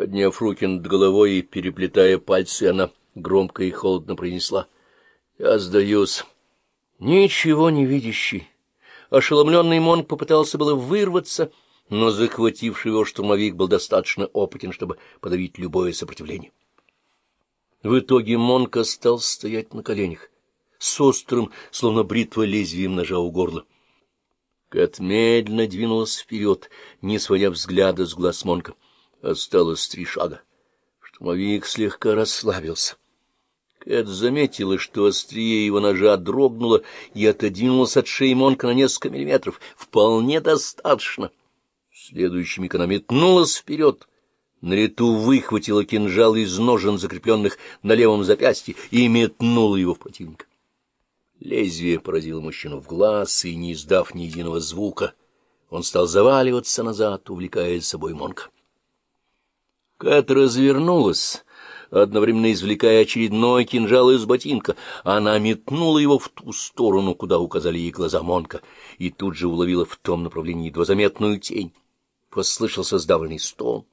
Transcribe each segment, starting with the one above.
Подняв руки над головой и переплетая пальцы, она громко и холодно произнесла. — Я сдаюсь. Ничего не видящий. Ошеломленный Монк попытался было вырваться, но захвативший его штурмовик был достаточно опытен, чтобы подавить любое сопротивление. В итоге Монка стал стоять на коленях, с острым, словно бритва лезвием ножа у горла. Кэт медленно двинулась вперед, не сводя взгляда с глаз Монка. Осталось три шага. Штурмовик слегка расслабился. Кэт заметила, что острие его ножа дрогнуло и отодвинулось от шеи Монка на несколько миллиметров. Вполне достаточно. Следующий миг она метнулась вперед. На лету выхватила кинжал из ножен, закрепленных на левом запястье, и метнула его в противника. Лезвие поразило мужчину в глаз, и, не издав ни единого звука, он стал заваливаться назад, увлекая с собой Монка. Кэт развернулась, одновременно извлекая очередной кинжал из ботинка. Она метнула его в ту сторону, куда указали ей глаза Монка, и тут же уловила в том направлении едва заметную тень. Послышался сдавленный стон.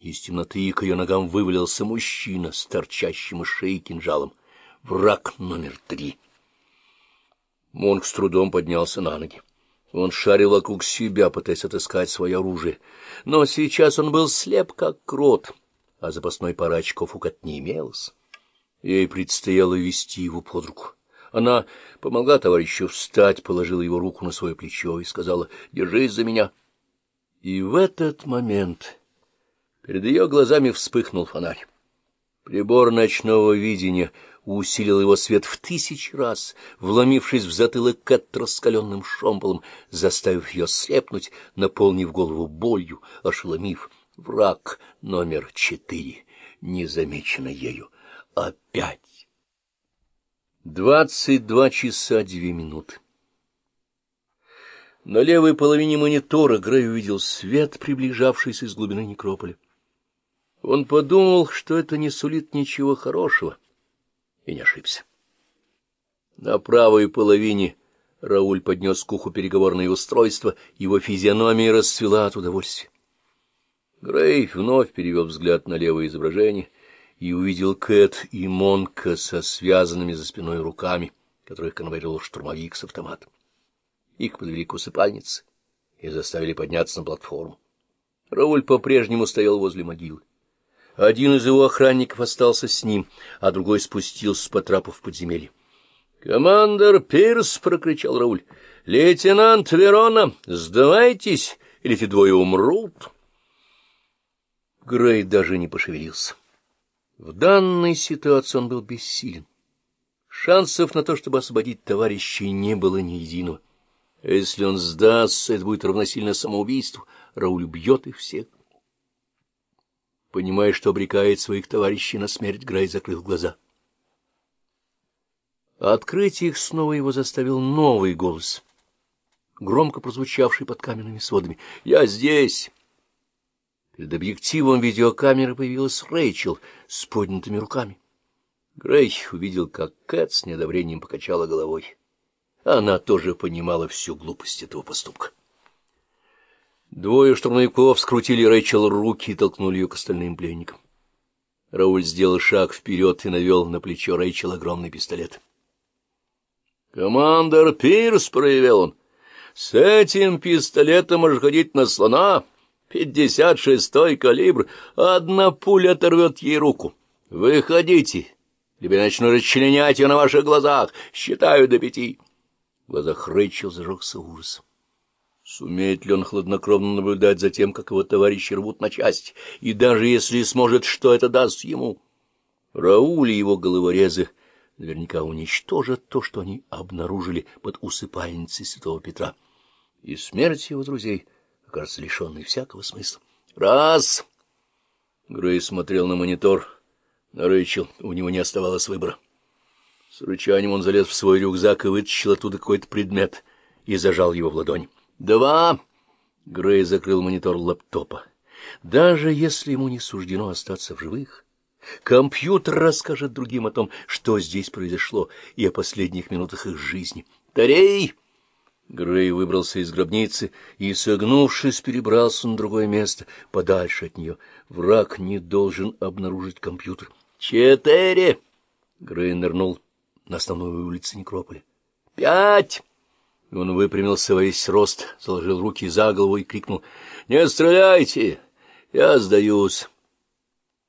Из темноты к ее ногам вывалился мужчина с торчащим из шеи кинжалом. Враг номер три. Монг с трудом поднялся на ноги. Он шарил вокруг себя, пытаясь отыскать свое оружие. Но сейчас он был слеп, как крот, а запасной пара очков у Кат не имелось. Ей предстояло вести его под руку. Она помогла товарищу встать, положила его руку на свое плечо и сказала «Держись за меня». И в этот момент Перед ее глазами вспыхнул фонарь. Прибор ночного видения усилил его свет в тысячи раз, вломившись в затылок Кэт раскаленным шомполом, заставив ее слепнуть, наполнив голову болью, ошеломив. Враг номер четыре, незамеченный ею. Опять. Двадцать два часа две минуты. На левой половине монитора Грей увидел свет, приближавшийся из глубины некрополя. Он подумал, что это не сулит ничего хорошего, и не ошибся. На правой половине Рауль поднес к уху переговорное устройство, его физиономия расцвела от удовольствия. Грей вновь перевел взгляд на левое изображение и увидел Кэт и Монка со связанными за спиной руками, которых конвоировал штурмовик с автоматом. Их подвели к усыпальнице и заставили подняться на платформу. Рауль по-прежнему стоял возле могилы. Один из его охранников остался с ним, а другой спустился по трапу в подземелье. — Командор Пирс! — прокричал Рауль. — Лейтенант Верона, сдавайтесь, или эти двое умрут! Грей даже не пошевелился. В данной ситуации он был бессилен. Шансов на то, чтобы освободить товарищей, не было ни единого. Если он сдастся, это будет равносильно самоубийству. Рауль убьет их всех. Понимая, что обрекает своих товарищей на смерть, Грей закрыл глаза. Открыть их снова его заставил новый голос, громко прозвучавший под каменными сводами. «Я здесь!» Перед объективом видеокамеры появилась Рэйчел с поднятыми руками. Грей увидел, как Кэт с недоврением покачала головой. Она тоже понимала всю глупость этого поступка. Двое штурмовиков скрутили Рэйчел руки и толкнули ее к остальным пленникам. Рауль сделал шаг вперед и навел на плечо Рэйчел огромный пистолет. «Командор Пирс!» — проявил он. «С этим пистолетом можешь ходить на слона. Пятьдесят шестой калибр. Одна пуля оторвет ей руку. Выходите, либо я начну расчленять ее на ваших глазах. Считаю до пяти». В глазах Рэйчел зажегся ужас. Сумеет ли он хладнокровно наблюдать за тем, как его товарищи рвут на части, и даже если сможет, что это даст ему? Рауль и его головорезы наверняка уничтожат то, что они обнаружили под усыпальницей святого Петра, и смерть его друзей окажется лишенной всякого смысла. «Раз!» Грей смотрел на монитор, на Рэйчел, у него не оставалось выбора. С рычанием он залез в свой рюкзак и вытащил оттуда какой-то предмет и зажал его в ладонь. «Два!» — Грей закрыл монитор лаптопа. «Даже если ему не суждено остаться в живых, компьютер расскажет другим о том, что здесь произошло, и о последних минутах их жизни. Тарей!» Грей выбрался из гробницы и, согнувшись, перебрался на другое место, подальше от нее. Враг не должен обнаружить компьютер. «Четыре!» Грей нырнул на основную улицу Некрополя. «Пять!» Он выпрямился во весь рост, заложил руки за голову и крикнул. «Не стреляйте! Я сдаюсь!»